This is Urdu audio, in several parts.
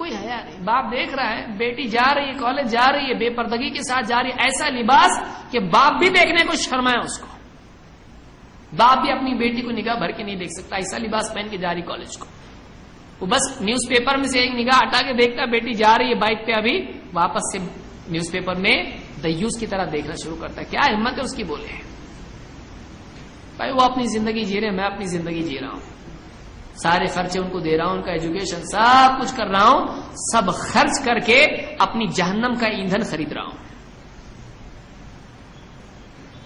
کوئی حیا نہیں۔ باپ دیکھ رہا ہے، بیٹی جا رہی ہے، کالج جا رہی ہے بے پردگی کے ساتھ جا رہی ہے۔ ایسا لباس کہ باپ بھی دیکھنے کو شرما ہے اس کو۔ باپ بھی اپنی بیٹی کو نگاہ بھر کے نہیں دیکھ سکتا۔ ایسا لباس پہن کے جا رہی کالج کو۔ وہ بس نیوز پیپر میں سے ایک نگاہ ہٹا کے دیکھتا، بیٹی جا رہی ہے بائک پہ ابھی، واپس سے نیوز پیپر میں دیوس کی طرح دیکھنا شروع کرتا ہے۔ کیا ہمت ہے اس کی بولے؟ بھائی وہ اپنی زندگی جی رہے میں اپنی زندگی جی رہا ہوں۔ سارے خرچے ان کو دے رہا ہوں، ان کا ایجوکیشن سب کچھ کر رہا ہوں، سب خرچ کر کے اپنی جہنم کا ایندھن خرید رہا ہوں۔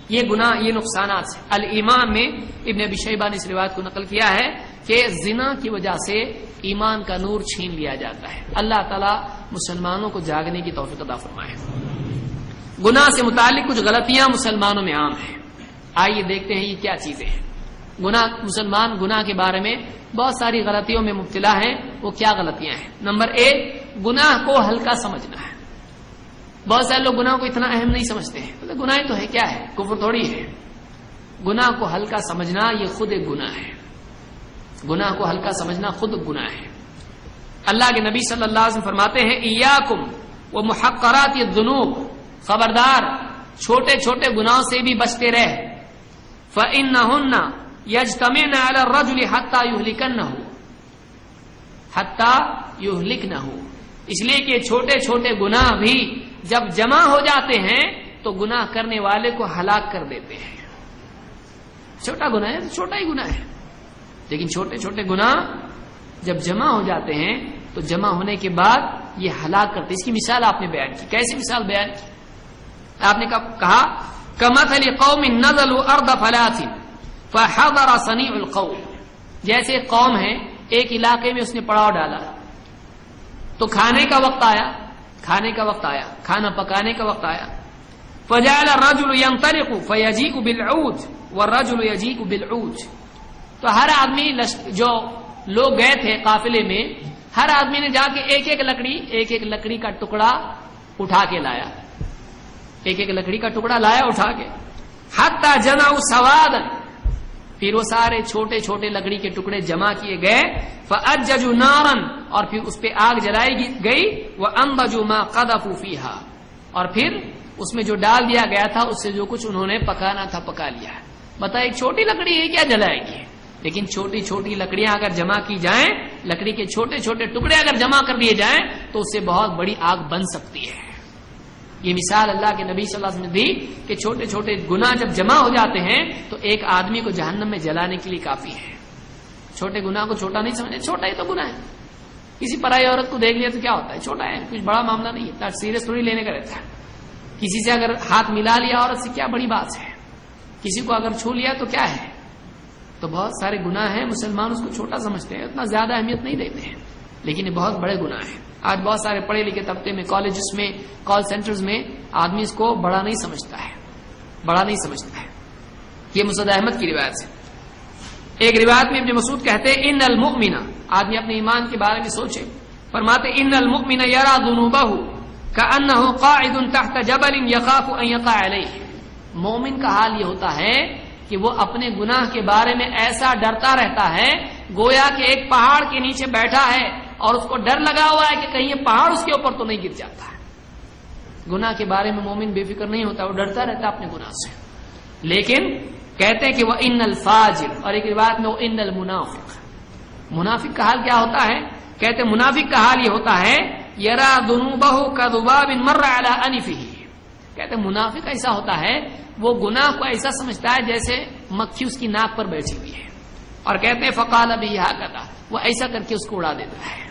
یہ گنا یہ نقصانات ہیں۔ میں ابن ابی شیبہ نے اس روایت کو نقل کیا ہے کہ زنا کی وجہ سے ایمان کا نور چھین لیا جاتا ہے۔ اللہ تعالیٰ مسلمانوں کو جاگنے کی توفیق ادا فرمائے۔ گنا سے متعلق کچھ غلطیاں مسلمانوں میں عام ہیں۔ آئیے دیکھتے ہیں یہ کیا چیزیں ہیں۔ گنا مسلمان گنا کے بارے میں بہت ساری غلطیوں میں مبتلا ہیں، وہ کیا غلطیاں ہیں؟ نمبر ایک، گناہ کو ہلکا سمجھنا ہے۔ بہت سارے لوگ گناہ کو اتنا اہم نہیں سمجھتے ہیں۔ گناہ تو ہے، کیا ہے؟ کفر تھوڑی ہے۔ گناہ کو ہلکا سمجھنا، یہ خود ایک گناہ ہے۔ گناہ کو ہلکا سمجھنا خود گناہ ہے۔ اللہ کے نبی صلی اللہ علیہ وسلم فرماتے ہیں، ایاکم وہ محقرات یہ جنوب خبردار، چھوٹے چھوٹے گناہوں سے بھی بچتے رہے فن نہ یجتم رجل حتہ یو لکن نہ ہو حتہ یو ہو اس لیے کہ چھوٹے چھوٹے گناہ بھی جب جمع ہو جاتے ہیں تو گناہ کرنے والے کو ہلاک کر دیتے ہیں. چھوٹا گناہ ہے تو چھوٹا ہی گناہ ہے. لیکن چھوٹے چھوٹے گناہ جب جمع ہو جاتے ہیں تو جمع ہونے کے بعد یہ ہلاک کرتے اس کی مثال آپ نے بیان کی. کیسی مثال بیان کی؟ آپ نے کہا؟ کمت علی قوم نزل ارد فلاسی فحضر سنی القوم جیسے قوم ہے ایک علاقے میں اس نے پڑاؤ ڈالا۔ تو کھانے کا وقت آیا، کھانے کا وقت آیا، کھانا پکانے کا وقت آیا۔ فجال رجل ينطلق فيجيء بالعود والرجل يجيء بالعود۔ تو ہر آدمی جو لوگ گئے تھے قافلے میں، ہر آدمی نے جا کے ایک ایک لکڑی، ایک ایک لکڑی کا ٹکڑا اٹھا کے لایا۔ ایک ایک لکڑی کا ٹکڑا لایا، اٹھا کے۔ حتی جنا سواد پھر وہ سارے چھوٹے چھوٹے لکڑی کے ٹکڑے جمع کیے گئے فجو نارن اور پھر اس پہ آگ جلائی گئی وہ ام بجو ماں قدفیحا اور پھر اس میں جو ڈال دیا گیا تھا، اس سے جو کچھ انہوں نے پکانا تھا، پکا لیا۔ بتا ایک چھوٹی لکڑی ہے کیا جلائے گی؟ لیکن چھوٹی چھوٹی لکڑیاں اگر جمع کی جائیں، لکڑی کے چھوٹے چھوٹے ٹکڑے اگر جمع کر دیے جائیں، تو اس سے بہت بڑی آگ بن سکتی ہے۔ یہ مثال اللہ کے نبی صلی اللہ علیہ وسلم نے دی کہ چھوٹے چھوٹے گنا جب جمع ہو جاتے ہیں تو ایک آدمی کو جہنم میں جلانے کے لیے کافی ہے۔ چھوٹے گنا کو چھوٹا نہیں سمجھے چھوٹا ہی تو گنا ہے۔ کسی پرائی عورت کو دیکھ لیا تو کیا ہوتا ہے؟ چھوٹا ہے، کچھ بڑا معاملہ نہیں ہے۔ سیریس تھوڑی لینے کا رہتا ہے۔ کسی سے اگر ہاتھ ملا لیا عورت سے کیا بڑی بات ہے؟ کسی کو اگر چھو لیا تو کیا ہے؟ تو بہت سارے گناہ ہیں، مسلمان اس کو چھوٹا سمجھتے ہیں، اتنا زیادہ اہمیت نہیں دیتے ہیں۔ لیکن یہ بہت بڑے گناہ ہیں۔ آج بہت سارے پڑھے لکھے طبقے میں کالجز میں کال سینٹرز میں آدمی اس کو بڑا نہیں سمجھتا ہے۔ بڑا نہیں سمجھتا ہے۔ یہ مسد احمد کی روایت سے ایک روایت میں ابن مسعود کہتے ہیں، ان المؤمن آدمی اپنے ایمان کے بارے میں سوچے۔ فرماتے ان المؤمن یرا ذنوبہ کانه قاعد تحت جبل يخاف ان يقع عليه مومن کا حال یہ ہوتا ہے کہ وہ اپنے گناہ کے بارے میں ایسا ڈرتا رہتا ہے، گویا کہ ایک پہاڑ کے نیچے بیٹھا ہے۔ اور اس کو ڈر لگا ہوا ہے کہ کہیں یہ پہاڑ اس کے اوپر تو نہیں گر جاتا ہے۔ گناہ کے بارے میں مومن بے فکر نہیں ہوتا، وہ ڈرتا رہتا اپنے گناہ سے۔ لیکن کہتے ہیں کہ وہ ان الفاجر، اور ایک روایت میں وہ ان المنافق۔ منافق کا حال کیا ہوتا ہے؟ کہتے ہیں منافق کا حال یہ ہوتا ہے، یرا کہتے ہیں منافق ایسا ہوتا ہے، وہ گناہ کو ایسا سمجھتا ہے جیسے مکھی اس کی ناک پر بیٹھی ہوئی ہے۔ اور کہتے ہیں فقال ابھی یہاں کرتا وہ ایسا کر کے اس کو اڑا دیتا ہے۔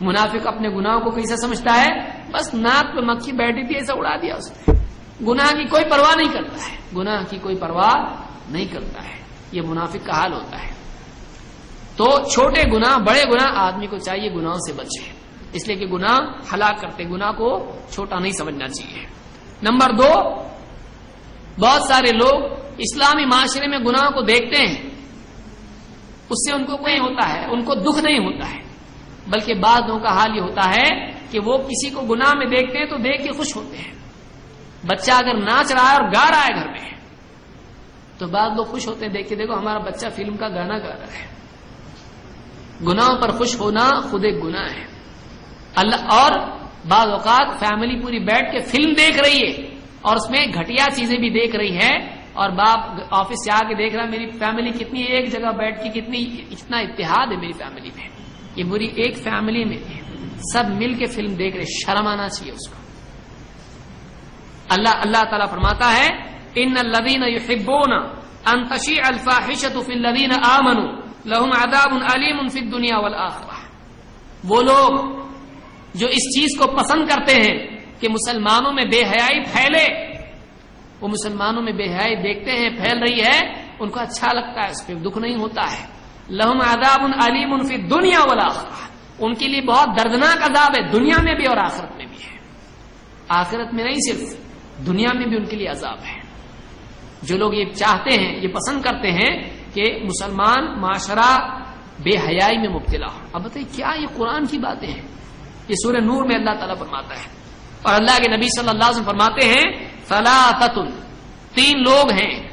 منافق اپنے گناہ کو کیسا سمجھتا ہے؟ بس ناک پہ مکھی بیٹھی تھی، ایسا اڑا دیا اس نے۔ گناہ کی کوئی پرواہ نہیں کرتا ہے۔ گناہ کی کوئی پرواہ نہیں کرتا ہے۔ یہ منافق کا حال ہوتا ہے۔ تو چھوٹے گناہ، بڑے گناہ آدمی کو چاہیے گناہوں سے بچے۔ اس لیے کہ گناہ ہلاک کرتے گناہ کو چھوٹا نہیں سمجھنا چاہیے۔ نمبر دو، بہت سارے لوگ اسلامی معاشرے میں گناہ کو دیکھتے ہیں۔ اس سے ان کو کوئی ہوتا ہے، ان کو دکھ نہیں ہوتا ہے۔ بلکہ بعض لوگوں کا حال یہ ہوتا ہے کہ وہ کسی کو گناہ میں دیکھتے ہیں تو دیکھ کے خوش ہوتے ہیں۔ بچہ اگر ناچ رہا ہے اور گا رہا ہے گھر میں، تو بعض لوگ خوش ہوتے ہیں، دیکھ کے دیکھو ہمارا بچہ فلم کا گانا گا رہا ہے۔ گناہوں پر خوش ہونا خود ایک گناہ ہے۔ اللہ اور بعض اوقات فیملی پوری بیٹھ کے فلم دیکھ رہی ہے اور اس میں گھٹیا چیزیں بھی دیکھ رہی ہے اور باپ آفس سے آ کے دیکھ رہا میری فیملی کتنی ایک جگہ بیٹھ کے کتنی، اتنا اتحاد ہے میری فیملی میں۔ یہ بری ایک فیملی میں سب مل کے فلم دیکھ رہے، شرم آنا چاہیے اس کو۔ اللہ اللہ تعالیٰ فرماتا ہے ان الذين يحبون ان تشيع الفاحشه في الذين امنوا لهم عذاب اليم في الدنيا والاخره وہ لوگ جو اس چیز کو پسند کرتے ہیں کہ مسلمانوں میں بے حیائی پھیلے، وہ مسلمانوں میں بے حیائی دیکھتے ہیں، پھیل رہی ہے، ان کو اچھا لگتا ہے، اس پہ دکھ نہیں ہوتا ہے۔ لہم عذاب علیم فی دنیا والاخرہ ان کے لیے بہت دردناک عذاب ہے، دنیا میں بھی اور آخرت میں بھی ہے۔ آخرت میں نہیں صرف، دنیا میں بھی ان کے لیے عذاب ہے۔ جو لوگ یہ چاہتے ہیں، یہ پسند کرتے ہیں کہ مسلمان معاشرہ بے حیائی میں مبتلا ہو۔ اب بتائیے، کیا یہ قرآن کی باتیں ہیں؟ یہ سورہ نور میں اللہ تعالیٰ فرماتا ہے۔ اور اللہ کے نبی صلی اللہ علیہ وسلم فرماتے ہیں فلاطت تین لوگ ہیں۔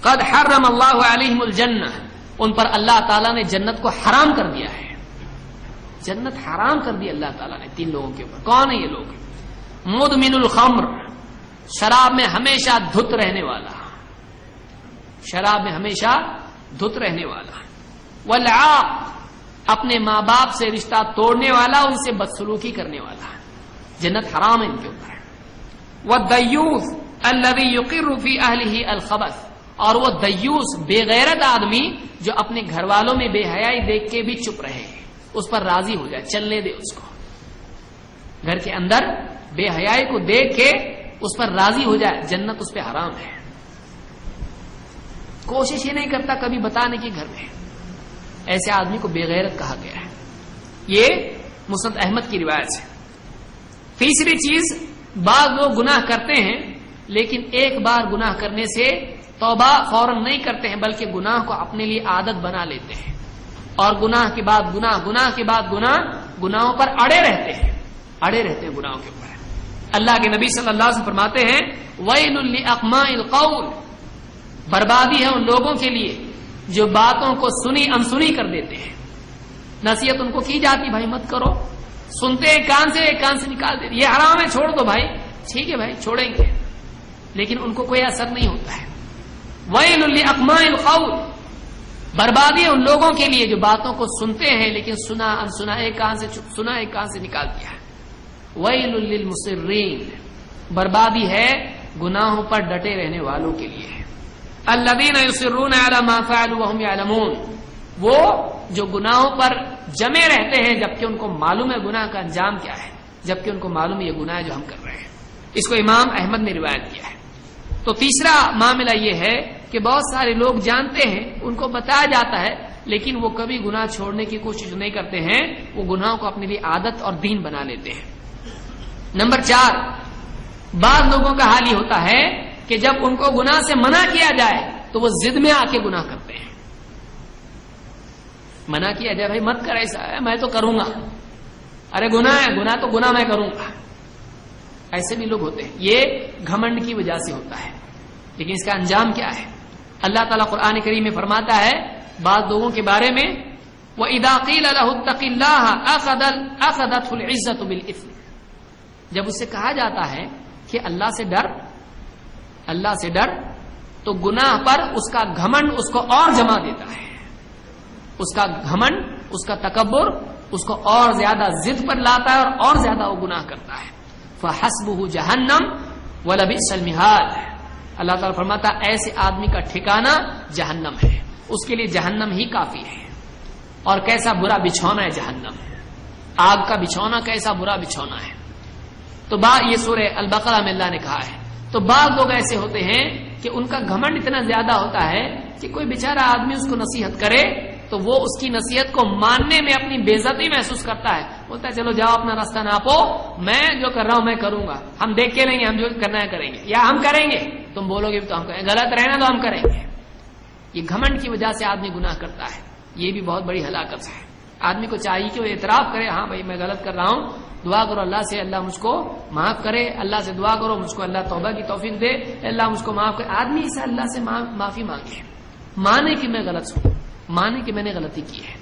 قد حرم اللہ علیہم الجنہ۔ ان پر اللہ تعالیٰ نے جنت کو حرام کر دیا ہے۔ جنت حرام کر دی اللہ تعالیٰ نے تین لوگوں کے اوپر۔ کون ہے یہ لوگ؟ مدمن الخمر۔ شراب میں ہمیشہ دھت رہنے والا۔ شراب میں ہمیشہ دھت رہنے والا۔ والعاق۔ اپنے ماں باپ سے رشتہ توڑنے والا، ان سے بدسلوکی کرنے والا۔ جنت حرام ہے ان کے اوپر۔ وہ دیوس الذي يقر في اهله الخبث۔ اور وہ دیوس بے غیرت آدمی جو اپنے گھر والوں میں بے حیائی دیکھ کے بھی چپ رہے اس پر راضی ہو جائے، چلنے دے اس کو۔ گھر کے اندر بے حیائی کو دیکھ کے اس پر راضی ہو جائے، جنت اس پہ حرام ہے۔ کوشش یہ نہیں کرتا کبھی بتانے کی گھر میں۔ ایسے آدمی کو بے غیرت کہا گیا ہے۔ یہ مسد احمد کی روایت ہے۔ تیسری چیز، بعض لوگ گناہ کرتے ہیں، لیکن ایک بار گناہ کرنے سے توبہ فوراً نہیں کرتے ہیں، بلکہ گناہ کو اپنے لیے عادت بنا لیتے ہیں۔ اور گناہ کے بعد گناہ گناہ کے بعد گناہ، گناہوں پر اڑے رہتے ہیں۔ اڑے رہتے ہیں گناہوں کے اوپر۔ اللہ کے نبی صلی اللہ علیہ وسلم فرماتے ہیں، وَيْلٌ لِأَقْمَاءِ الْقَوْلِ۔ بربادی ہے ان لوگوں کے لیے جو باتوں کو سنی، انسنی کر دیتے ہیں۔ نصیحت ان کو کی جاتی، بھائی مت کرو۔ سنتے ہیں، کان سے ایک کان سے نکال دیتے۔ یہ حرام ہے، چھوڑ دو بھائی۔ ٹھیک ہے بھائی، چھوڑیں گے۔ لیکن ان کو کوئی اثر نہیں ہوتا ہے۔ وَيْلٌ لِأَقْمَاءِ الْقَوْلِ بربادی ان لوگوں کے لیے جو باتوں کو سنتے ہیں، لیکن سنا، انسنا ایک کان سے سنا ایک کان سے نکال دیا۔ ہے ویل للمصرین۔ بربادی ہے گناہوں پر ڈٹے رہنے والوں کے لیے۔ الذين يصرون على ما فعلوا وهم يعلمون وہ جو گناہوں پر جمے رہتے ہیں، جبکہ ان کو معلوم ہے گناہ کا انجام کیا ہے، جبکہ ان کو معلوم ہے یہ گناہ جو ہم کر رہے ہیں۔ اس کو امام احمد نے روایت کیا ہے۔ تو تیسرا معاملہ یہ ہے کہ بہت سارے لوگ جانتے ہیں، ان کو بتایا جاتا ہے، لیکن وہ کبھی گناہ چھوڑنے کی کوشش نہیں کرتے ہیں، وہ گناہوں کو اپنے لیے عادت اور دین بنا لیتے ہیں۔ نمبر چار، بعض لوگوں کا حال یہ ہوتا ہے کہ جب ان کو گناہ سے منع کیا جائے، تو وہ زد میں آ کے گناہ کرتے ہیں۔ منع کیا جائے، بھائی مت کر ایسا ہے میں تو کروں گا۔ ارے گناہ ہے، گناہ تو گناہ میں کروں گا۔ ایسے بھی لوگ ہوتے ہیں۔ یہ گھمنڈ کی وجہ سے ہوتا ہے۔ لیکن اس کا انجام کیا ہے؟ اللہ تعالیٰ قرآن کریم میں فرماتا ہے بعض لوگوں کے بارے میں وہ اداقیل العزت بالاسم جب اس سے کہا جاتا ہے کہ اللہ سے ڈر، اللہ سے ڈر، تو گناہ پر اس کا گھمنڈ اس کو اور جما دیتا ہے۔ اس کا گھمنڈ، اس کا تکبر اس کو اور زیادہ ضد پر لاتا ہے اور اور زیادہ وہ گناہ کرتا ہے۔ فحسب جہنم و لبی سلمحال اللہ تعالیٰ فرماتا ایسے آدمی کا ٹھکانہ جہنم ہے۔ اس کے لیے جہنم ہی کافی ہے۔ اور کیسا برا بچھونا ہے جہنم۔ آگ کا بچھونا کیسا برا بچھونا ہے۔ تو با یہ سورہ البقرہ میں اللہ نے کہا ہے۔ تو بعض لوگ ایسے ہوتے ہیں کہ ان کا گھمنڈ اتنا زیادہ ہوتا ہے کہ کوئی بےچارا آدمی اس کو نصیحت کرے تو وہ اس کی نصیحت کو ماننے میں اپنی بےزتی محسوس کرتا ہے۔ بولتا ہے، چلو جاؤ، اپنا راستہ ناپو۔ میں جو کر رہا ہوں، میں کروں گا۔ ہم دیکھ کے نہیں ہم جو کرنا ہے کریں گے۔ یا ہم کریں گے۔ تم بولو گے تو ہم کریں۔ گے غلط رہنا تو ہم کریں گے۔ یہ گھمنڈ کی وجہ سے آدمی گناہ کرتا ہے۔ یہ بھی بہت بڑی ہلاکت ہے۔ آدمی کو چاہیے کہ وہ اعتراف کرے ہاں بھائی، میں غلط کر رہا ہوں۔ دعا کرو اللہ سے، اللہ مجھ کو معاف کرے۔ اللہ سے دعا کرو، مجھ کو اللہ توبہ کی توفیق دے۔ اللہ مجھ کو معاف کرے۔ آدمی اسے اللہ سے معافی مانگے۔ مانے کہ میں غلط ہوں۔ مانے کہ میں نے غلطی کی ہے۔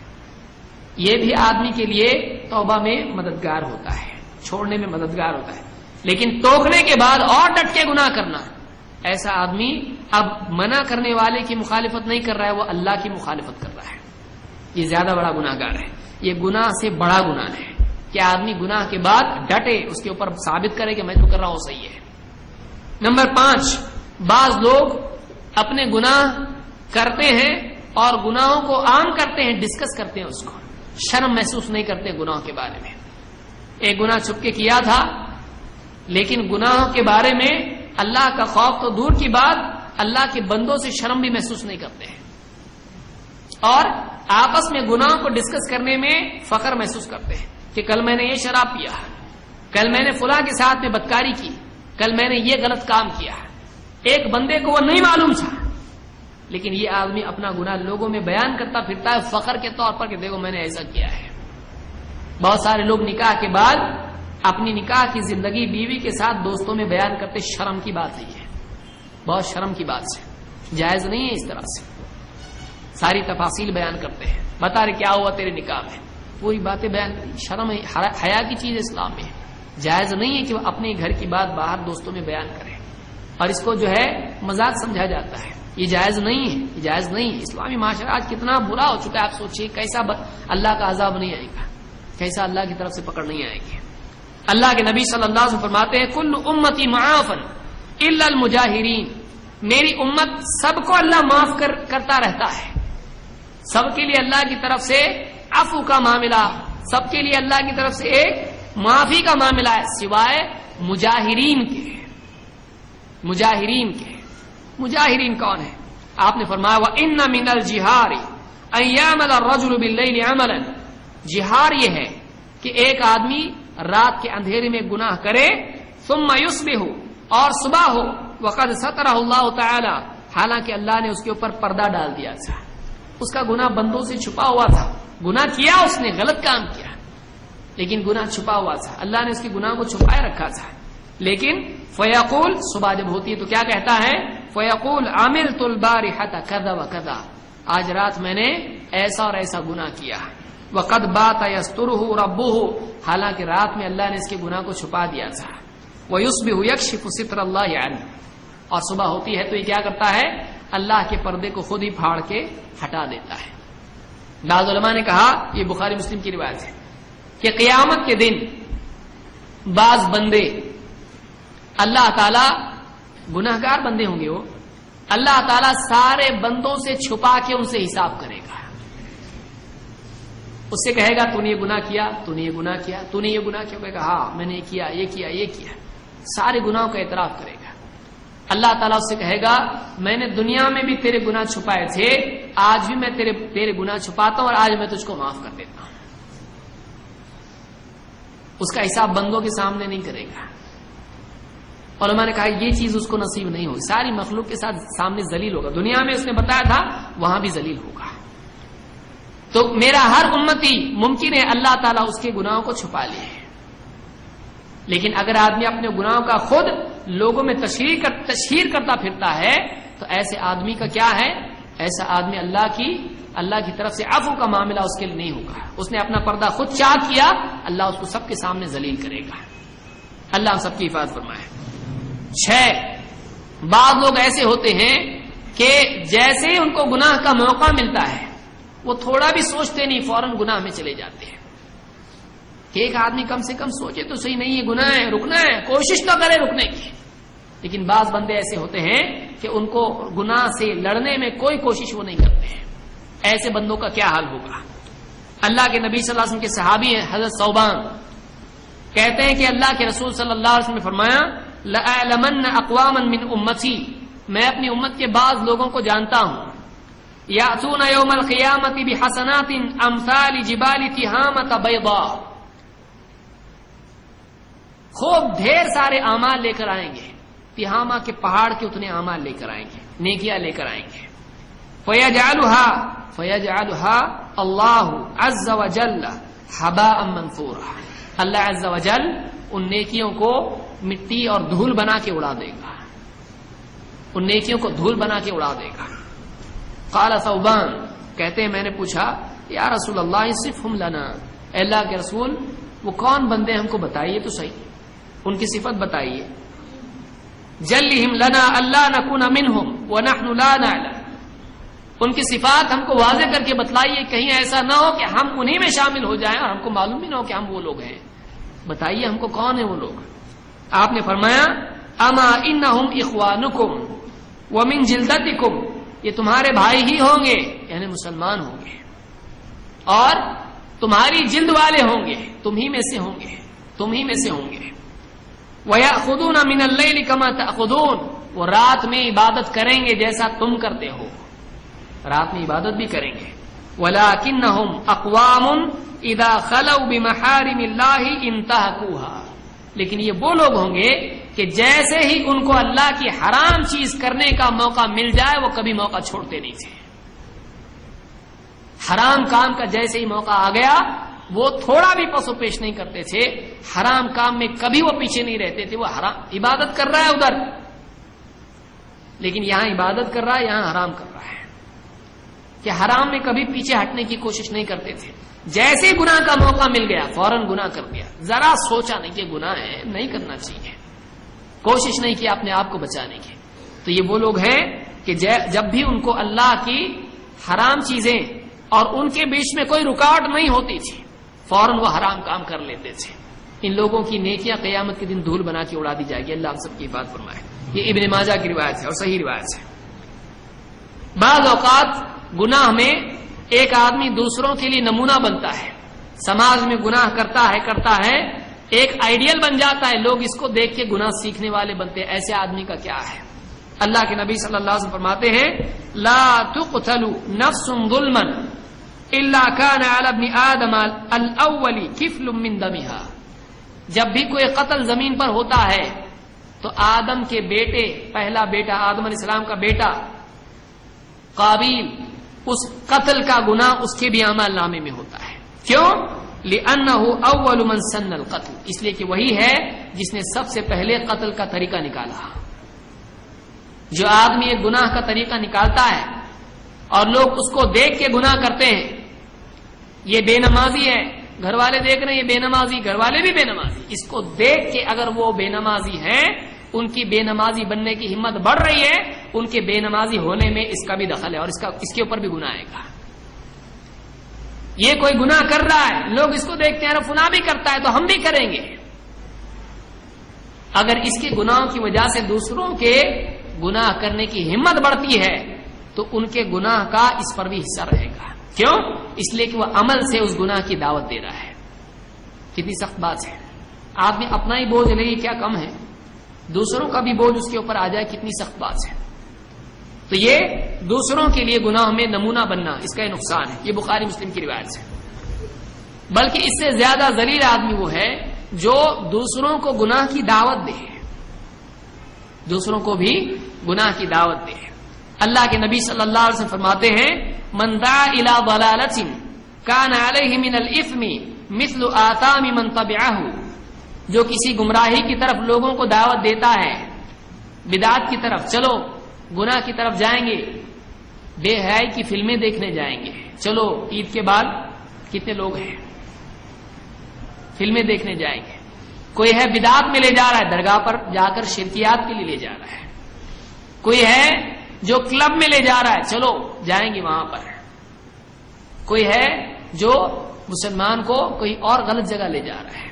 یہ بھی آدمی کے لیے توبہ میں مددگار ہوتا ہے، چھوڑنے میں مددگار ہوتا ہے۔ لیکن توکنے کے بعد اور ڈٹ کے گناہ کرنا۔ ایسا آدمی اب منع کرنے والے کی مخالفت نہیں کر رہا ہے، وہ اللہ کی مخالفت کر رہا ہے۔ یہ زیادہ بڑا گناہ گار ہے۔ یہ گناہ سے بڑا گناہ ہے۔ کہ آدمی گناہ کے بعد ڈٹے، اس کے اوپر ثابت کرے کہ میں جو کر رہا ہوں، صحیح ہے۔ نمبر پانچ، بعض لوگ اپنے گناہ کرتے ہیں اور گناہوں کو عام کرتے ہیں ڈسکس کرتے ہیں اس کو۔ شرم محسوس نہیں کرتے گناہ کے بارے میں۔ ایک گناہ چھپ کے کیا تھا؟ لیکن گناہوں کے بارے میں اللہ کا خوف تو دور کی بات، اللہ کے بندوں سے شرم بھی محسوس نہیں کرتے ہیں۔ اور آپس میں گناہوں کو ڈسکس کرنے میں فخر محسوس کرتے ہیں کہ کل میں نے یہ شراب پیا کل میں نے فلاں کے ساتھ میں بدکاری کی، کل میں نے یہ غلط کام کیا ایک بندے کو وہ نہیں معلوم تھا۔ لیکن یہ آدمی اپنا گناہ لوگوں میں بیان کرتا پھرتا ہے، فخر کے طور پر کہ دیکھو میں نے ایسا کیا ہے۔ بہت سارے لوگ نکاح کے بعد اپنی نکاح کی زندگی بیوی کے ساتھ دوستوں میں بیان کرتے، شرم کی بات نہیں ہے۔ بہت شرم کی بات سے جائز نہیں ہے اس طرح سے۔ ساری تفاصیل بیان کرتے ہیں۔ بتا رہے کیا ہوا تیرے نکاح میں؟ پوری باتیں بیان شرم حیا کی چیز اسلام میں جائز نہیں ہے کہ وہ اپنے گھر کی بات باہر دوستوں میں بیان کرے۔ اور اس کو جو ہے مزاق سمجھا جاتا ہے۔ یہ جائز نہیں ہے، یہ جائز نہیں ہے۔ اسلامی معاشرہ آج کتنا برا ہو چکا ہے، آپ سوچیے کیسا اللہ کا عذاب نہیں آئے گا۔ کیسا اللہ کی طرف سے پکڑ نہیں آئے گی۔ اللہ کے نبی صلی اللہ علیہ وسلم فرماتے ہیں، کل امتی معافن الا المجاہرین۔ میری امت سب کو اللہ معاف کر کرتا رہتا ہے۔ سب کے لیے اللہ کی طرف سے افو کا معاملہ، سب کے لیے اللہ کی طرف سے ایک معافی کا معاملہ ہے، سوائے مجاہرین کے۔ مجاہرین کے۔ مجاہرین کون ہے آپ نے فرمایا وہ ان من الجہاری ایام الرجل باللیل عملا. جہار یہ ہے کہ ایک آدمی رات کے اندھیرے میں گناہ کرے، ثم یصبح اور صبح ہو وقد سترہ اللہ تعالی حالانکہ اللہ نے اس کے اوپر پردہ ڈال دیا تھا۔ اس کا گناہ بندوں سے چھپا ہوا تھا۔ گناہ کیا اس نے؟ غلط کام کیا۔ لیکن گناہ چھپا ہوا تھا۔ اللہ نے اس کے گناہ کو چھپائے رکھا تھا۔ لیکن فیقول صبح جب ہوتی ہے تو کیا کہتا ہے؟ فیقول عامل تلبار کدا و کدا آج رات میں نے ایسا اور ایسا گناہ کیا۔ وہ قد بات یستر ہو ربو ہو حالانکہ رات میں اللہ نے اس کے گناہ کو چھپا دیا تھا۔ وہ یوس بھی یکشف ستر اللہ یعنی اور صبح ہوتی ہے تو یہ کیا کرتا ہے؟ اللہ کے پردے کو خود ہی پھاڑ کے ہٹا دیتا ہے۔ بعض علماء نے کہا، یہ بخاری مسلم کی روایت ہے کہ قیامت کے دن بعض بندے اللہ تعالی گناہ گار بندے ہوں گے وہ۔ اللہ تعالیٰ سارے بندوں سے چھپا کے ان سے حساب کرے گا۔ اس سے کہے گا تو نے یہ گناہ کیا تو نے یہ گناہ کیا تو نے یہ گناہ کیا؟ کہے گا ہاں میں نے یہ کیا یہ کیا یہ کیا۔ سارے گناہوں کا اعتراف کرے گا۔ اللہ تعالیٰ اس سے کہے گا، میں نے دنیا میں بھی تیرے گناہ چھپائے تھے، آج بھی میں تیرے تیرے گناہ چھپاتا ہوں اور آج میں تجھ کو معاف کر دیتا ہوں۔ اس کا حساب بندوں کے سامنے نہیں کرے گا۔ علماء نے کہا یہ چیز اس کو نصیب نہیں ہوگی ساری مخلوق کے ساتھ سامنے ذلیل ہوگا۔ دنیا میں اس نے بتایا تھا، وہاں بھی ذلیل ہوگا۔ تو میرا ہر امتی ممکن ہے اللہ تعالیٰ اس کے گناہوں کو چھپا لے۔ لیکن اگر آدمی اپنے گناہوں کا خود لوگوں میں تشہیر کر، تشہیر کرتا پھرتا ہے، تو ایسے آدمی کا کیا ہے؟ ایسا آدمی اللہ کی اللہ کی طرف سے عفو کا معاملہ اس کے لیے نہیں ہوگا۔ اس نے اپنا پردہ خود چاک کیا، اللہ اس کو سب کے سامنے ذلیل کرے گا۔ اللہ سب کی حفاظت فرمائے۔ چھ۔ بعض لوگ ایسے ہوتے ہیں کہ جیسے ہی ان کو گناہ کا موقع ملتا ہے، وہ تھوڑا بھی سوچتے نہیں، فوراً گناہ میں چلے جاتے ہیں۔ کہ ایک آدمی کم سے کم سوچے تو صحیح نہیں ہے، گناہ ہے، رکنا ہے، کوشش تو کرے رکنے کی۔ لیکن بعض بندے ایسے ہوتے ہیں کہ ان کو گناہ سے لڑنے میں کوئی کوشش وہ نہیں کرتے ہیں۔ ایسے بندوں کا کیا حال ہوگا؟ اللہ کے نبی صلی اللہ علیہ وسلم کے صحابی ہیں، حضرت صوبان۔ کہتے ہیں کہ اللہ کے رسول صلی اللہ علیہ وسلم نے فرمایا لَأَعْلَمَنَّ أَقْوَامًا مِّنْ أُمَّتِي۔ میں اپنی امت کے بعض لوگوں کو جانتا ہوں۔ یاتون یوم القیامت بحسنات امثال جبال تہامت بیضا خوب ڈھیر سارے اعمال لے کر آئیں گے۔ تہاما کے پہاڑ کے اتنے اعمال لے کر آئیں گے۔ نیکیاں لے کر آئیں گے۔ فیجعلها فیجعلها اللہ عز وجل حباء منثورا۔ اللہ عز وجل ان نیکیوں کو مٹی اور دھول بنا کے اڑا دے گا۔ ان نیکیوں کو دھول بنا کے اڑا دے گا۔ قال ثوبان، کہتے ہیں، میں نے پوچھا، یا رسول اللہ صرف ہم لنا۔ اے اللہ کے رسول، وہ کون بندے ہم کو بتائیے تو صحیح؟ ان کی صفت بتائیے۔ جلہم لنا اللہ نکون منہم ونحن لا نعلم۔ ان کی صفات ہم کو واضح کر کے بتلائیے، کہیں ایسا نہ ہو کہ ہم انہی میں شامل ہو جائیں اور ہم کو معلوم بھی نہ ہو کہ ہم وہ لوگ ہیں۔ بتائیے ہم کو کون ہے وہ لوگ؟ آپ نے فرمایا، اما انہم اخوانکم ومن جلدتکم، یہ تمہارے بھائی ہی ہوں گے یعنی مسلمان ہوں گے، اور تمہاری جلد والے ہوں گے، تم ہی میں سے ہوں گے، تم ہی میں سے ہوں گے، وَيَأْخُذُونَ مِنَ اللَّيْلِ كَمَا تَأْخُذُونَ، وہ رات میں عبادت کریں گے جیسا تم کرتے ہو، رات میں عبادت بھی کریں گے وَلَكِنَّهُمْ أَقْوَامٌ إِذَا خَلَوْا بِمَحَارِمِ اللَّهِ انْتَهَكُوهَا لیکن یہ وہ لوگ ہوں گے کہ جیسے ہی ان کو اللہ کی حرام چیز کرنے کا موقع مل جائے، وہ کبھی موقع چھوڑتے نہیں تھے۔ حرام کام کا جیسے ہی موقع آ گیا، وہ تھوڑا بھی پسو پیش نہیں کرتے تھے۔ حرام کام میں کبھی وہ پیچھے نہیں رہتے تھے، وہ حرام، عبادت کر رہا ہے ادھر۔ لیکن یہاں عبادت کر رہا ہے، یہاں حرام کر رہا ہے۔ کہ حرام میں کبھی پیچھے ہٹنے کی کوشش نہیں کرتے تھے۔ جیسے گناہ کا موقع مل گیا، فوراً گناہ کر دیا۔ ذرا سوچا نہیں کہ گناہ ہے، نہیں کرنا چاہیے۔ کوشش نہیں کی اپنے آپ کو بچانے کی۔ تو یہ وہ لوگ ہیں کہ جب بھی ان کو اللہ کی حرام چیزیں اور ان کے بیچ میں کوئی رکاوٹ نہیں ہوتی تھی، فوراً وہ حرام کام کر لیتے تھے۔ ان لوگوں کی نیکیاں قیامت کے دن دھول بنا کے اڑا دی جائے گی۔ اللہ ہم سب کی بات فرمائے۔ یہ ابن ماجہ کی روایت ہے اور صحیح روایت ہے۔ بعض اوقات گناہ میں ایک آدمی دوسروں کے لیے نمونہ بنتا ہے، سماج میں گناہ کرتا ہے کرتا ہے، ایک آئیڈیل بن جاتا ہے، لوگ اس کو دیکھ کے گناہ سیکھنے والے بنتے ہیں، ایسے آدمی کا کیا ہے؟ اللہ کے نبی صلی اللہ علیہ وسلم فرماتے ہیں، لا تقتلوا نفس ظلما الا كان على ابن ادم الاول كفل من دمها۔ جب بھی کوئی قتل زمین پر ہوتا ہے، تو آدم کے بیٹے، پہلا بیٹا آدم علیہ السلام کا بیٹا، قابیل اس قتل کا گنا اس کے بھی عمل نامے میں ہوتا ہے۔ کیوں؟ اول من سن القتل۔ اس لیے کہ وہی ہے جس نے سب سے پہلے قتل کا طریقہ نکالا۔ جو آدمی ایک گناہ کا طریقہ نکالتا ہے اور لوگ اس کو دیکھ کے گناہ کرتے ہیں، یہ بے نمازی ہے۔ گھر والے دیکھ رہے ہیں، یہ بے نمازی۔ گھر والے بھی بے نمازی۔ اس کو دیکھ کے اگر وہ بے نمازی ہیں، ان کی بے نمازی بننے کی ہمت بڑھ رہی ہے ان کے بے نمازی ہونے میں اس کا بھی دخل ہے اور اس کا اس کے اوپر بھی گنا آئے گا۔ یہ کوئی گنا کر رہا ہے، لوگ اس کو دیکھتے ہیں فنا بھی کرتا ہے تو ہم بھی کریں گے۔ اگر اس کے گناہوں کی وجہ سے دوسروں کے گناہ کرنے کی ہمت بڑھتی ہے، تو ان کے گناہ کا اس پر بھی حصہ رہے گا۔ کیوں؟ اس لیے کہ وہ عمل سے اس گناہ کی دعوت دے رہا ہے۔ کتنی سخت بات ہے۔ آدمی اپنا ہی بوجھ لے کیا کم ہے؟ دوسروں کا بھی بوجھ اس کے اوپر آ جائے، کتنی سخت بات ہے۔ تو یہ دوسروں کے لیے گناہ میں نمونہ بننا، اس کا یہ نقصان ہے۔ یہ بخاری مسلم کی روایت ہے بلکہ اس سے زیادہ ذلیل آدمی وہ ہے جو دوسروں کو گناہ کی دعوت دے۔ دوسروں کو بھی گناہ کی دعوت دے۔ اللہ کے نبی صلی اللہ علیہ وسلم فرماتے ہیں مندا الا ضلالت کان علیہ من الاثم مثل آثام من تبعه جو کسی گمراہی کی طرف لوگوں کو دعوت دیتا ہے، بدعت کی طرف۔ چلو گناہ کی طرف جائیں گے، بے حیائی کی فلمیں دیکھنے جائیں گے۔ چلو، عید کے بعد کتنے لوگ ہیں؟ فلمیں دیکھنے جائیں گے۔ کوئی ہے بدعت میں لے جا رہا ہے، درگاہ پر جا کر شرکیات کے لیے لے جا رہا ہے۔ کوئی ہے جو کلب میں لے جا رہا ہے، چلو، جائیں گے وہاں پر۔ کوئی ہے جو مسلمان کو کوئی اور غلط جگہ لے جا رہا ہے۔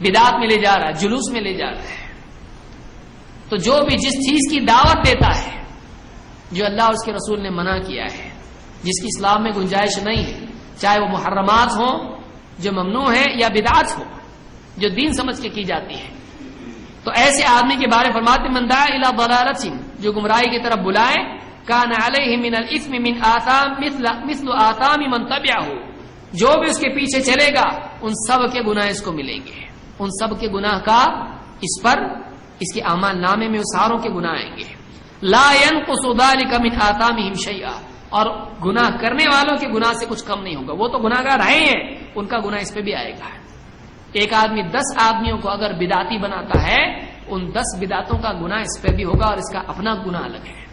بدعت میں لے جا رہا ہے، جلوس میں لے جا رہا ہے۔ تو جو بھی جس چیز کی دعوت دیتا ہے، جو اللہ اس کے رسول نے منع کیا ہے، جس کی اسلام میں گنجائش نہیں ہے، چاہے وہ محرمات ہوں، جو ممنوع ہے یا بدعت ہو جو دین سمجھ کے کی جاتی ہے تو ایسے آدمی کے بارے فرماتے مندا الا ضلالت جو گمراہی کی طرف بلائے، کان علیہ من الاثم من آثام، مثل مثل آثام من تبعه۔ جو بھی اس کے پیچھے چلے گا، ان سب کے گناہ اس کو ملیں گے۔ ان سب کے گناہ کا اس پر اس کے اعمال نامے میں ساروں کے گناہ آئیں گے۔ لا ينقص ذلك من آثامهم شيئا۔ اور گناہ کرنے والوں کے گناہ سے کچھ کم نہیں ہوگا۔ وہ تو گناہگار رہے ہیں ان کا گناہ اس پہ بھی آئے گا۔ ایک آدمی دس آدمیوں کو اگر بداتی بناتا ہے، ان دس بداتوں کا گناہ اس پہ بھی ہوگا اور اس کا اپنا گناہ الگ ہے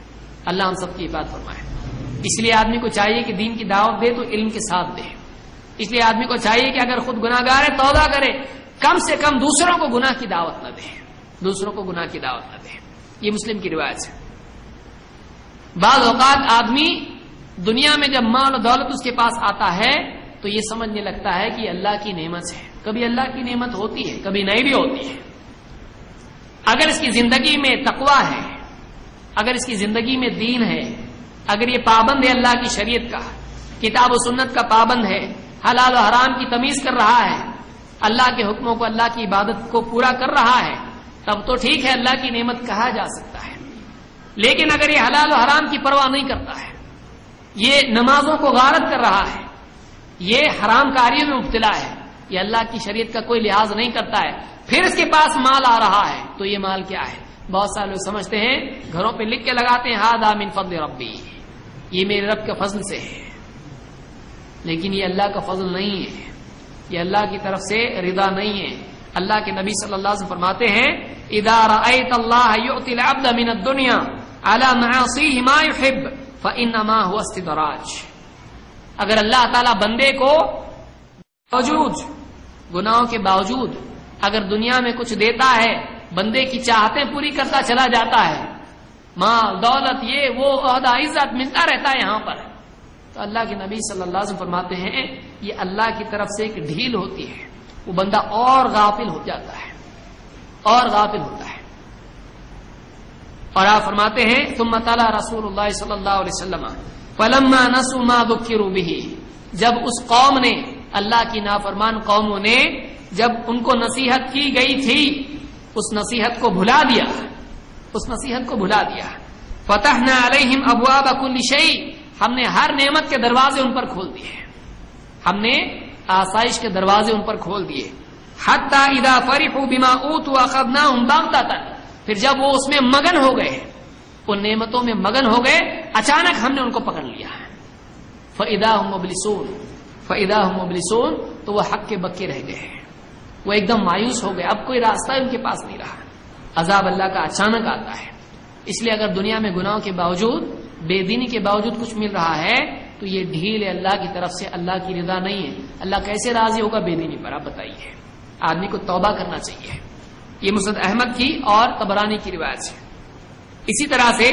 اللہ ہم سب کی بات فرمائے۔ اس لیے آدمی کو چاہیے کہ دین کی دعوت دے تو علم کے ساتھ دے۔ اس لیے آدمی کو چاہیے کہ اگر خود گناہ گار ہے، توبہ کرے۔ کم سے کم دوسروں کو گناہ کی دعوت نہ دے۔ دوسروں کو گناہ کی دعوت نہ دے یہ مسلم کی روایت ہے۔ بعض اوقات آدمی دنیا میں جب مال و دولت اس کے پاس آتا ہے، تو یہ سمجھنے لگتا ہے کہ اللہ کی نعمت ہے۔ کبھی اللہ کی نعمت ہوتی ہے، کبھی نہیں بھی ہوتی ہے۔ اگر اس کی زندگی میں تقوا ہے، اگر اس کی زندگی میں دین ہے، اگر یہ پابند ہے اللہ کی شریعت کا، کتاب و سنت کا پابند ہے، حلال و حرام کی تمیز کر رہا ہے، اللہ کے حکموں کو، اللہ کی عبادت کو پورا کر رہا ہے تب تو ٹھیک ہے، اللہ کی نعمت کہا جا سکتا ہے۔ لیکن اگر یہ حلال و حرام کی پرواہ نہیں کرتا ہے، یہ نمازوں کو غارت کر رہا ہے، یہ حرام کاریوں میں مبتلا ہے، یہ اللہ کی شریعت کا کوئی لحاظ نہیں کرتا ہے، پھر اس کے پاس مال آ رہا ہے، تو یہ مال کیا ہے؟ بہت سارے لوگ سمجھتے ہیں، گھروں پہ لکھ کے لگاتے ہیں ہاد من فضل ربی۔ یہ میرے رب کے فضل سے ہے۔ لیکن یہ اللہ کا فضل نہیں ہے۔ یہ اللہ کی طرف سے رضا نہیں ہے۔ اللہ کے نبی صلی اللہ علیہ وسلم فرماتے ہیں ادارہ العبد من الدنيا على معاصيه ما يحب فانما هو استدراج. اگر اللہ تعالی بندے کو باوجود، گناہوں کے باوجود اگر دنیا میں کچھ دیتا ہے، بندے کی چاہتے پوری کرتا چلا جاتا ہے، مال، دولت، یہ، وہ، عہدہ، عزت ملتا رہتا ہے یہاں پر۔ تو اللہ کے نبی صلی اللہ علیہ وسلم فرماتے ہیں، یہ اللہ کی طرف سے ایک ڈھیل ہوتی ہے، وہ بندہ اور غافل ہو جاتا ہے۔ اور غافل ہوتا ہے۔ اور آپ فرماتے ہیں، ثم تعالی رسول اللہ صلی اللہ علیہ وسلم، فلما نسوا ما ذکروا به۔ جب اس قوم نے، اللہ کی نافرمان قوموں نے، جب ان کو نصیحت کی گئی تھی، اس نصیحت کو بھلا دیا۔ اس نصیحت کو بھلا دیا۔ فتحنا علیہم ابواب کل شیء۔ ہم نے ہر نعمت کے دروازے ان پر کھول دیے۔ ہم نے آسائش کے دروازے ان پر کھول دیے۔ حتی اذا فرحوا بما اوتوا اخذناهم بغتة. پھر جب وہ اس میں مگن ہو گئے، ان نعمتوں میں مگن ہو گئے، اچانک ہم نے ان کو پکڑ لیا۔ فَإِذَا هُمْ مُبْلِسُونَ۔ فَإِذَا هُمْ مُبْلِسُونَ تو وہ حق کے بکے رہ گئے۔ وہ ایک دم مایوس ہو گئے۔ اب کوئی راستہ ان کے پاس نہیں رہا۔ عذاب اللہ کا اچانک آتا ہے۔ اس لیے اگر دنیا میں گناہوں کے باوجود، بے دینی کے باوجود کچھ مل رہا ہے، تو یہ ڈھیل اللہ کی طرف سے۔ اللہ کی رضا نہیں ہے۔ اللہ کیسے راضی ہوگا بے دینی پر؟ آپ بتائیے۔ آدمی کو توبہ کرنا چاہیے۔ یہ مسد احمد کی اور تبرانی کی روایت ہے۔ اسی طرح سے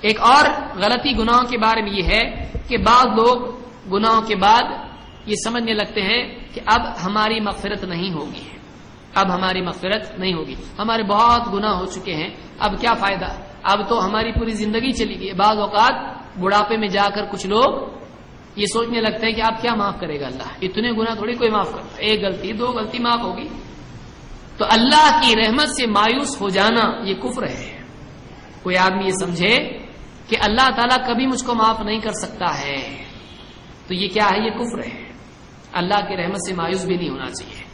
ایک اور غلطی گناہوں کے بارے میں یہ ہے کہ بعض لوگ گناہوں کے بعد یہ سمجھنے لگتے ہیں کہ اب ہماری مغفرت نہیں ہوگی۔ اب ہماری مغفرت نہیں ہوگی۔ ہمارے بہت گناہ ہو چکے ہیں۔ اب کیا فائدہ؟ اب تو ہماری پوری زندگی چلی گئی۔ بعض اوقات بڑھاپے میں جا کر کچھ لوگ یہ سوچنے لگتے ہیں کہ آپ کیا معاف کرے گا اللہ؟ اتنے گنا تھوڑی کوئی معاف کرتا ایک غلطی، دو غلطی معاف ہوگی۔ تو اللہ کی رحمت سے مایوس ہو جانا یہ کفر ہے۔ کوئی آدمی یہ سمجھے کہ اللہ تعالیٰ کبھی مجھ کو معاف نہیں کر سکتا ہے۔ تو یہ کیا ہے؟ یہ کفر ہے۔ اللہ کی رحمت سے مایوس بھی نہیں ہونا چاہیے۔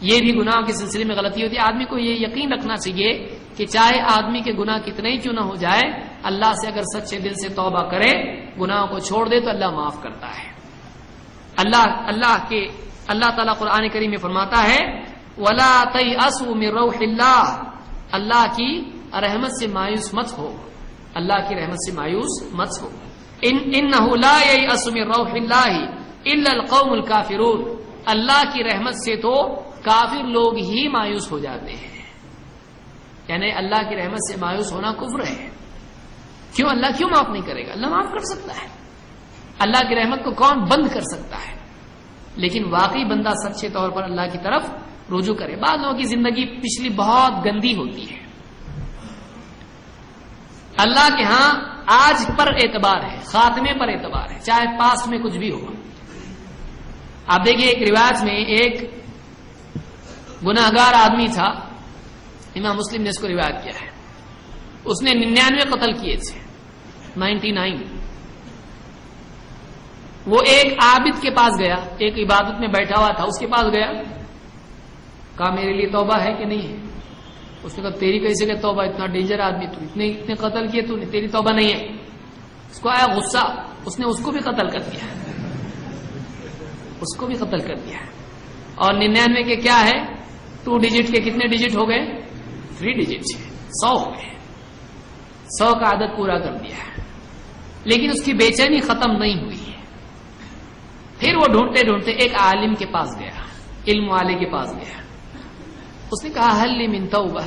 یہ بھی گناہ کے سلسلے میں غلطی ہوتی ہے۔ آدمی کو یہ یقین رکھنا چاہیے کہ چاہے آدمی کے گناہ کتنے ہی کیوں نہ ہو جائے، اللہ سے اگر سچے دل سے توبہ کرے گناہوں کو چھوڑ دے تو اللہ معاف کرتا ہے۔ اللہ اللہ کے، اللہ تعالیٰ قرآن کریم میں فرماتا ہے، ولا روح اللہ اللہ کی رحمت سے مایوس مت ہو۔ اللہ کی رحمت سے مایوس مت ہو۔ ان لا روح اللہ الا القوم الکافرون۔ اللہ کی رحمت سے تو کافر لوگ ہی مایوس ہو جاتے ہیں۔ یعنی اللہ کی رحمت سے مایوس ہونا کفر ہے۔ کیوں اللہ کیوں معاف نہیں کرے گا؟ اللہ معاف کر سکتا ہے۔ اللہ کی رحمت کو کون بند کر سکتا ہے؟ لیکن واقعی بندہ سچے طور پر اللہ کی طرف رجوع کرے۔ بعض لوگوں کی زندگی پچھلی بہت گندی ہوتی ہے۔ اللہ کے ہاں آج پر اعتبار ہے، خاتمے پر اعتبار ہے، چاہے پاس میں کچھ بھی ہو۔ آپ دیکھیے ایک روایت میں ایک گناہگار آدمی تھا، امام مسلم نے اس کو روایت کیا ہے۔ اس نے ننانوے قتل کیے تھے۔ نائنٹی نائن وہ ایک عابد کے پاس گیا، ایک عبادت میں بیٹھا ہوا تھا، اس کے پاس گیا۔ کہا، میرے لیے توبہ ہے کہ نہیں ہے؟ اس نے کہا، تیری کیسے کہ توبہ، اتنا ڈینجر آدمی تو، اتنے اتنے قتل کیے تو تیری توبہ نہیں ہے۔ اس کو آیا غصہ، اس نے اس کو بھی قتل کر دیا اس کو بھی قتل کر دیا اور ننانوے کے کیا ہے؟ ٹو ڈیجٹ کے کتنے ڈیجٹ ہو گئے؟ تھری ڈیجٹ سو ہو گئے۔ سو کا عادت پورا کر دیا لیکن اس کی بے چینی ختم نہیں ہوئی ہے۔ پھر وہ ڈھونڈتے ڈھونڈتے ایک عالم کے پاس گیا۔ علم والے کے پاس گیا۔ اس نے کہا حل من توبہ۔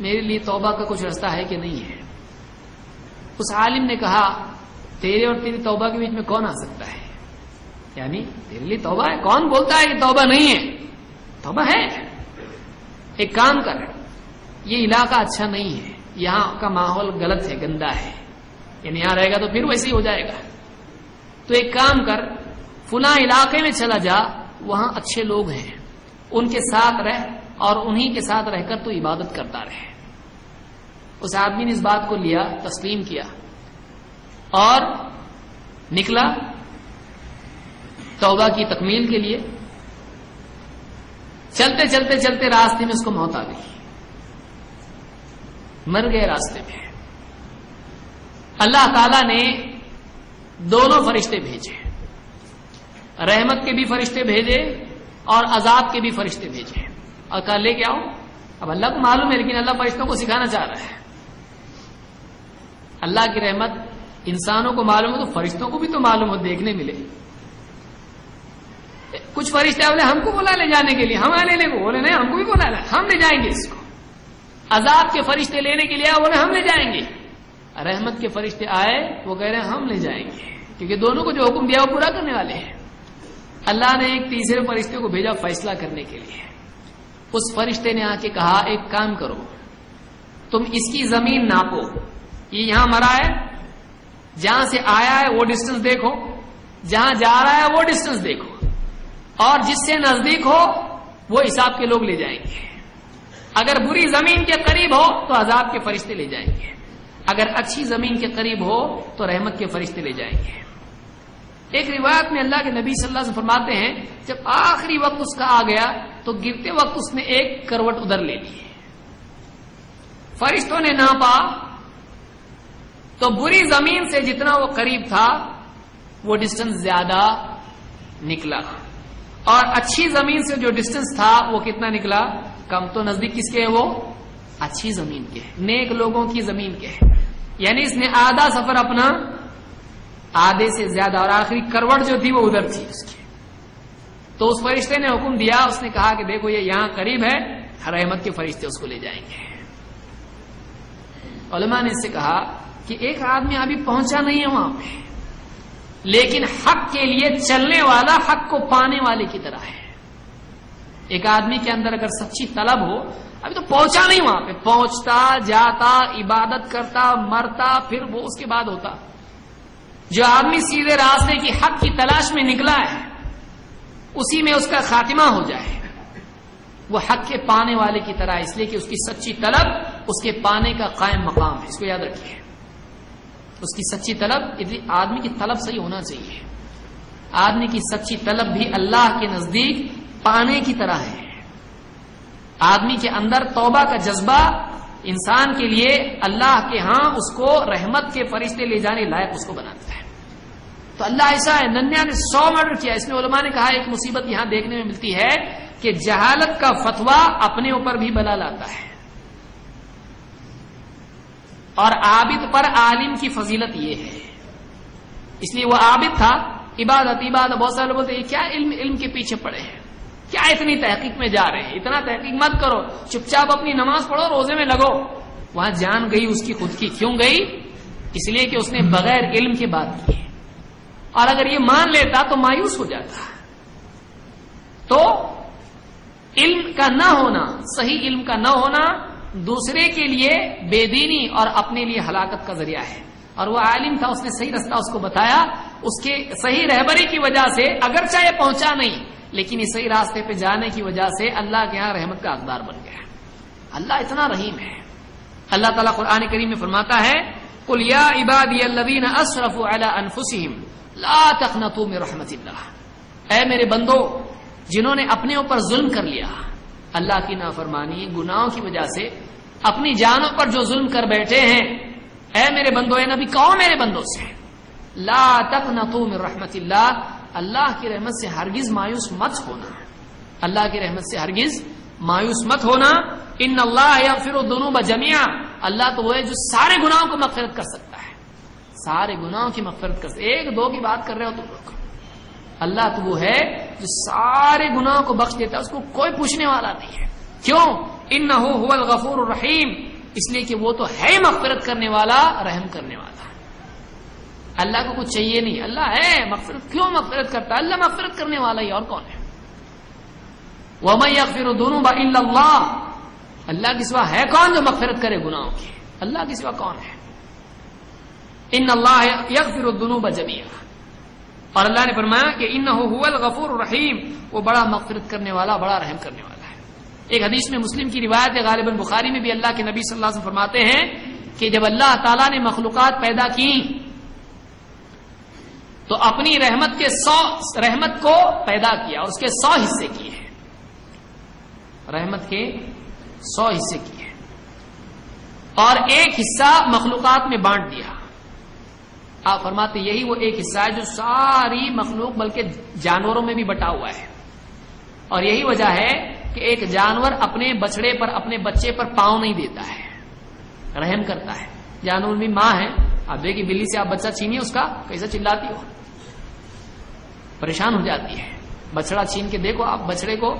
میرے لیے توبہ کا کچھ رستہ ہے کہ نہیں ہے؟ اس عالم نے کہا، تیرے اور تیری توبہ کے بیچ میں کون آ سکتا ہے؟ یعنی تیرے لیے توبہ ہے؟ کون بولتا ہے کہ توبہ نہیں ہے؟ توبہ ہے۔ ایک کام کر۔ یہ علاقہ اچھا نہیں ہے۔ یہاں کا ماحول غلط ہے، گندا ہے۔ یعنی یہاں رہے گا تو پھر ویسے ہی ہو جائے گا۔ تو ایک کام کر، فلاں علاقے میں چلا جا، وہاں اچھے لوگ ہیں۔ ان کے ساتھ رہ اور انہی کے ساتھ رہ کر تو عبادت کرتا رہے۔ اس آدمی نے اس بات کو لیا، تسلیم کیا۔ اور نکلا توبہ کی تکمیل کے لیے۔ چلتے چلتے چلتے راستے میں اس کو موت آ گئی۔ مر گئے راستے میں اللہ تعالی نے دونوں فرشتے بھیجے۔ رحمت کے بھی فرشتے بھیجے اور عذاب کے بھی فرشتے بھیجے۔ اور کہا لے کے آؤ اب اللہ کو معلوم ہے، لیکن اللہ فرشتوں کو سکھانا چاہ رہا ہے۔ اللہ کی رحمت انسانوں کو معلوم ہو تو فرشتوں کو بھی تو معلوم ہو، دیکھنے ملے۔ کچھ فرشتے بولے ہم کو بولا لے جانے کے لیے، ہم آنے لے بولے، نہیں، ہم کو بھی بولا لے، ہم لے جائیں گے اس کو۔ عذاب کے فرشتے لینے کے لیے بولے ہم لے جائیں گے۔ رحمت کے فرشتے آئے، وہ کہہ رہے ہیں، ہم لے جائیں گے۔ کیونکہ دونوں کو جو حکم دیا، وہ پورا کرنے والے ہیں۔ اللہ نے ایک تیسرے فرشتے کو بھیجا فیصلہ کرنے کے لیے۔ اس فرشتے نے آ کے کہا، ایک کام کرو۔ تم اس کی زمین ناپو۔ یہ یہاں مرا ہے۔ جہاں سے آیا ہے، وہ ڈسٹینس دیکھو۔ جہاں جا رہا ہے، وہ ڈسٹینس دیکھو۔ اور جس سے نزدیک ہو، وہ حساب کے لوگ لے جائیں گے۔ اگر بری زمین کے قریب ہو تو عذاب کے فرشتے لے جائیں گے۔ اگر اچھی زمین کے قریب ہو تو رحمت کے فرشتے لے جائیں گے۔ ایک روایت میں اللہ کے نبی صلی اللہ سے فرماتے ہیں، جب آخری وقت اس کا آ گیا تو گرتے وقت اس نے ایک کروٹ ادھر لے لی فرشتوں نے ناپا تو بری زمین سے جتنا وہ قریب تھا، وہ ڈسٹینس زیادہ نکلا۔ اور اچھی زمین سے جو ڈسٹینس تھا، وہ کتنا نکلا؟ کم تو نزدیک کس کے وہ؟ اچھی زمین کے نیک لوگوں کی زمین کے یعنی اس نے آدھا سفر اپنا آدھے سے زیادہ اور آخری کروٹ جو تھی وہ ادھر تھی اس کی۔ تو اس فرشتے نے حکم دیا، اس نے کہا کہ دیکھو یہ یہاں قریب ہے، ہر احمد کے فرشتے اس کو لے جائیں گے۔ علماء نے اس سے کہا کہ ایک آدمی ابھی پہنچا نہیں ہے وہاں پہ، لیکن حق کے لیے چلنے والا، حق کو پانے والے کی طرح ہے۔ ایک آدمی کے اندر اگر سچی طلب ہو، ابھی تو پہنچا نہیں وہاں پہ۔ پہنچتا، جاتا، عبادت کرتا، مرتا، پھر وہ اس کے بعد ہوتا۔ جو آدمی سیدھے راستے کی حق کی تلاش میں نکلا ہے، اسی میں اس کا خاتمہ ہو جائے۔ وہ حق کے پانے والے کی طرح اس لیے کہ اس کی سچی طلب، اس کے پانے کا قائم مقام ہے۔ اس کو یاد رکھیے۔ اس کی سچی طلب آدمی کی طلب صحیح ہونا چاہیے۔ آدمی کی سچی طلب بھی اللہ کے نزدیک پانے کی طرح ہے۔ آدمی کے اندر توبہ کا جذبہ انسان کے لیے اللہ کے ہاں اس کو رحمت کے فرشتے لے جانے لائق اس کو بناتا ہے۔ تو اللہ ایسا ہے، ننیا نے سو مرڈر کیا۔ اس میں علماء نے کہا ایک مصیبت یہاں دیکھنے میں ملتی ہے کہ جہالت کا فتوا اپنے اوپر بھی بلا لاتا ہے۔ اور عابد پر عالم کی فضیلت یہ ہے۔ اس لیے وہ عابد تھا۔ عبادت عبادت، بہت سارے لوگ بولتے ہیں کیا علم علم کے پیچھے پڑے ہیں؟ کیا اتنی تحقیق میں جا رہے ہیں؟ اتنا تحقیق مت کرو۔ چپ چاپ اپنی نماز پڑھو، روزے میں لگو۔ وہاں جان گئی اس کی خود کی کیوں گئی؟ اس لیے کہ اس نے بغیر علم کے بات کی اور اگر یہ مان لیتا تو مایوس ہو جاتا۔ تو علم کا نہ ہونا، صحیح علم کا نہ ہونا دوسرے کے لیے بے دینی اور اپنے لیے ہلاکت کا ذریعہ ہے۔ اور وہ عالم تھا، اس نے صحیح رستہ اس کو بتایا۔ اس کے صحیح رہبری کی وجہ سے اگرچہ یہ پہنچا نہیں لیکن اس صحیح راستے پہ جانے کی وجہ سے اللہ کے یہاں رحمت کا اقدار بن گیا اللہ اتنا رحیم ہے۔ اللہ تعالیٰ قرآن کریم میں فرماتا ہے کل یا عبادی الذین اسرفوا علی انفسہم لا تقنطوا من رحمت اللہ اے میرے بندو، جنہوں نے اپنے اوپر ظلم کر لیا، اللہ کی نافرمانی، گناہوں کی وجہ سے اپنی جانوں پر جو ظلم کر بیٹھے ہیں، اے میرے بندو، اے نبی کہو میرے بندوں سے؟ لا تقنطوا من رحمت اللہ اللہ کی رحمت سے ہرگز مایوس مت ہونا۔ اللہ کی رحمت سے ہرگز مایوس مت ہونا۔ ان اللہ یا پھر الذنوب جميعا اللہ تو وہ ہے جو سارے گناہوں کو مغفرت کر سکتا ہے۔ سارے گناہوں کی مغفرت کر ایک دو کی بات کر رہے ہو تم لوگ اللہ تو وہ ہے جو سارے گناہوں کو بخش دیتا ہے، اس کو کوئی پوچھنے والا نہیں ہے۔ کیوں؟ ان نہ ہو الغفور الرحیم۔ اس لیے کہ وہ تو ہے مغفرت کرنے والا، رحم کرنے والا۔ اللہ کو کچھ چاہیے نہیں۔ اللہ ہے، مغفرت کیوں مغفرت کرتا ہے؟ اللہ مغفرت کرنے والا ہی اور کون ہے؟ وہ میں یغفر دونوں با اللہ اللہ کی سوا ہے کون جو مغفرت کرے گناہوں کی؟ اللہ کی سوا کون ہے؟ ان اللہ یغفر الذنوب جميعا۔ اور اللہ نے فرمایا کہ ان الغفور الرحیم وہ بڑا مغفرت کرنے والا، بڑا رحم کرنے والا ہے۔ ایک حدیث میں مسلم کی روایت ہے، غالباً بخاری میں بھی اللہ کے نبی صلی اللہ علیہ وسلم فرماتے ہیں کہ جب اللہ تعالیٰ نے مخلوقات پیدا کی تو اپنی رحمت کے سو رحمت کو پیدا کیا اور اس کے سو حصے کیے ہیں۔ رحمت کے سو حصے کیے ہیں۔ اور ایک حصہ مخلوقات میں بانٹ دیا۔ آپ فرماتے یہی وہ ایک حصہ ہے جو ساری مخلوق بلکہ جانوروں میں بھی بٹا ہوا ہے۔ اور یہی وجہ ہے کہ ایک جانور اپنے بچڑے پر، اپنے بچے پر پاؤں نہیں دیتا ہے۔ رحم کرتا ہے۔ جانور بھی ماں ہے۔ آپ دیکھیے بلی سے آپ بچہ چھینیے، اس کا کیسا چلاتی ہو۔ پریشان ہو جاتی ہے۔ بچڑا چھین کے دیکھو، آپ بچڑے کو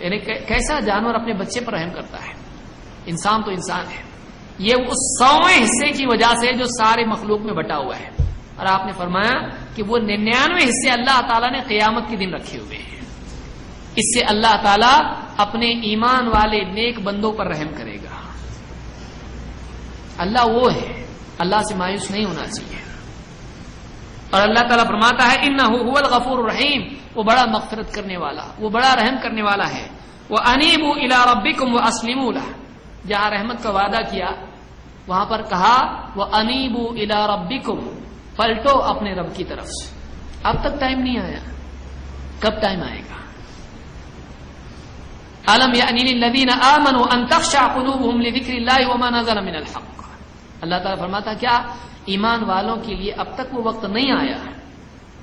یعنی کیسا جانور اپنے بچے پر رحم کرتا ہے۔ انسان تو انسان ہے۔ یہ اس سویں حصے کی وجہ سے جو سارے مخلوق میں بٹا ہوا ہے۔ اور آپ نے فرمایا کہ وہ ننانوے حصے اللہ تعالیٰ نے قیامت کے دن رکھے ہوئے ہیں۔ اس سے اللہ تعالیٰ اپنے ایمان والے نیک بندوں پر رحم کرے گا۔ اللہ وہ ہے، اللہ سے مایوس نہیں ہونا چاہیے۔ اور اللہ تعالیٰ فرماتا ہے ان الغفور الرحیم وہ بڑا مغفرت کرنے والا، وہ بڑا رحم کرنے والا ہے. وہ انیب الا ربکم وہ اسلم جہاں رحمت کا وعدہ کیا، وہاں پر کہا وہ انیب الا ربکم پلٹو اپنے رب کی طرف سے. اب تک ٹائم نہیں آیا. کب ٹائم آئے گا؟ علم الذين امنوا ان تخشع قلوبهم لذكر الله وما نزل من الحق؟ اللہ تعالیٰ فرماتا کیا ایمان والوں کے لیے اب تک وہ وقت نہیں آیا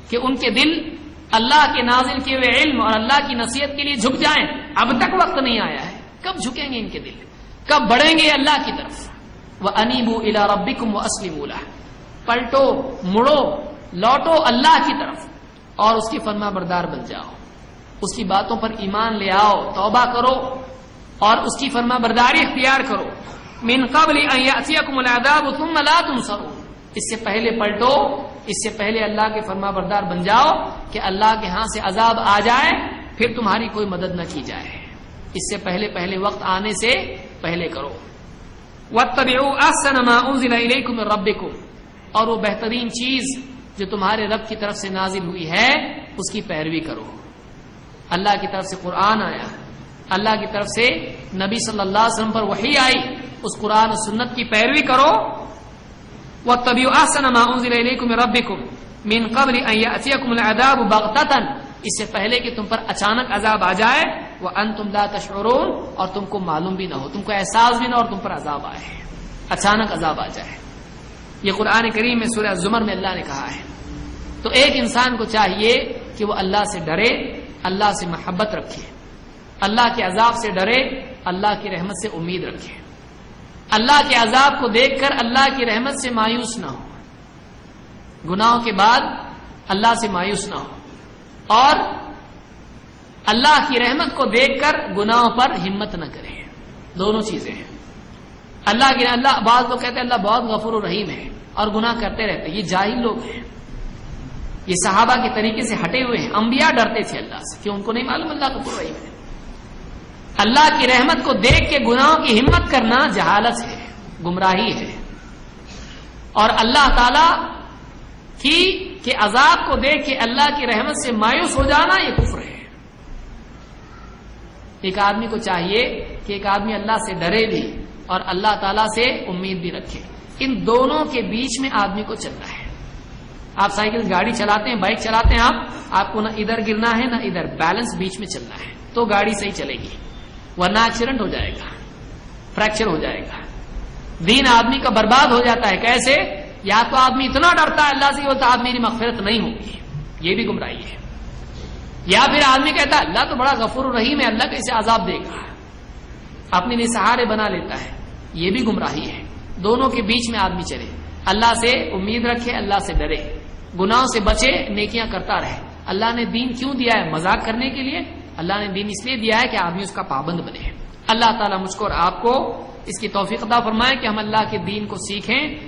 کہ ان کے دل اللہ کے نازل کیے ہوئے علم اور اللہ کی نصیحت کے لیے جھک جائیں۔ اب تک وقت نہیں آیا ہے۔ کب جھکیں گے ان کے دل؟ کب بڑھیں گے اللہ کی طرف؟ وہ انیبو الا ربکم و اسلم پلٹو، مڑو، لوٹو اللہ کی طرف اور اس کی فرما بردار بن جاؤ۔ اس کی باتوں پر ایمان لے آؤ، توبہ کرو اور اس کی فرما برداری اختیار کرو۔ من قبل العذاب ثم لا تنصرون۔ اس سے پہلے پلٹو، اس سے پہلے اللہ کے فرما بردار بن جاؤ کہ اللہ کے ہاں سے عذاب آ جائے، پھر تمہاری کوئی مدد نہ کی جائے۔ اس سے پہلے پہلے وقت آنے سے پہلے کرو۔ واتبعوا احسن اور وہ بہترین چیز جو تمہارے رب کی طرف سے نازل ہوئی ہے، اس کی پیروی کرو۔ اللہ کی طرف سے قرآن آیا۔ اللہ کی طرف سے نبی صلی اللہ علیہ وسلم پر وہی آئی۔ اس قرآن و سنت کی پیروی کرو۔ وہ طبی آسن رب مین قبل العذاب بغتتا اس سے پہلے کہ تم پر اچانک عذاب آ جائے وہ ان تم لا تشعرون، اور تم کو معلوم بھی نہ ہو، تم کو احساس بھی نہ اور تم پر عذاب آئے۔ اچانک عذاب آ جائے۔ یہ قرآن کریم میں سورہ زمر میں اللہ نے کہا ہے۔ تو ایک انسان کو چاہیے کہ وہ اللہ سے ڈرے، اللہ سے محبت رکھے۔ اللہ کے عذاب سے ڈرے، اللہ کی رحمت سے امید رکھے۔ اللہ کے عذاب کو دیکھ کر اللہ کی رحمت سے مایوس نہ ہو۔ گناہوں کے بعد اللہ سے مایوس نہ ہو۔ اور اللہ کی رحمت کو دیکھ کر گناہوں پر ہمت نہ کرے۔ دونوں چیزیں ہیں۔ اللہ کے اللہ بعض لوگ کہتے ہیں اللہ بہت غفور و رحیم ہے اور گناہ کرتے رہتے یہ جاہل لوگ ہیں۔ یہ صحابہ کے طریقے سے ہٹے ہوئے ہیں۔ انبیاء ڈرتے تھے اللہ سے کیوں ان کو نہیں معلوم اللہ غفور رحیم ہے۔ اللہ کی رحمت کو دیکھ کے گناہوں کی ہمت کرنا جہالت ہے، گمراہی ہے۔ اور اللہ تعالی کی کہ عذاب کو دیکھ کے اللہ کی رحمت سے مایوس ہو جانا یہ کفر ہے۔ ایک آدمی کو چاہیے کہ ایک آدمی اللہ سے ڈرے بھی اور اللہ تعالیٰ سے امید بھی رکھے۔ ان دونوں کے بیچ میں آدمی کو چلنا ہے۔ آپ سائیکل گاڑی چلاتے ہیں، بائک چلاتے ہیں آپ آپ کو نہ ادھر گرنا ہے، نہ ادھر بیلنس بیچ میں چلنا ہے۔ تو گاڑی صحیح چلے گی۔ ورنہ ایکسیڈنٹ ہو جائے گا فریکچر ہو جائے گا۔ دین آدمی کا برباد ہو جاتا ہے، کیسے؟ یا تو آدمی اتنا ڈرتا ہے، اللہ سے ہوتا آدمی کی مغفرت نہیں ہوگی۔ یہ بھی گمراہی ہے۔ یا پھر آدمی کہتا ہے، اللہ تو بڑا غفور رحیم ہے، اللہ کیسے عذاب دے گا۔ اپنے لیے سہارے بنا لیتا ہے۔ یہ بھی گمراہی ہے۔ دونوں کے بیچ میں آدمی چلے۔ اللہ سے امید رکھے، اللہ سے ڈرے۔ گناہوں سے بچے، نیکیاں کرتا رہے۔ اللہ نے دین کیوں دیا ہے؟ مذاق کرنے کے لیے۔ اللہ نے دین اس لیے دیا ہے کہ آدمی اس کا پابند بنے۔ اللہ تعالیٰ مجھ کو اور آپ کو اس کی توفیق عطا فرمائے کہ ہم اللہ کے دین کو سیکھیں۔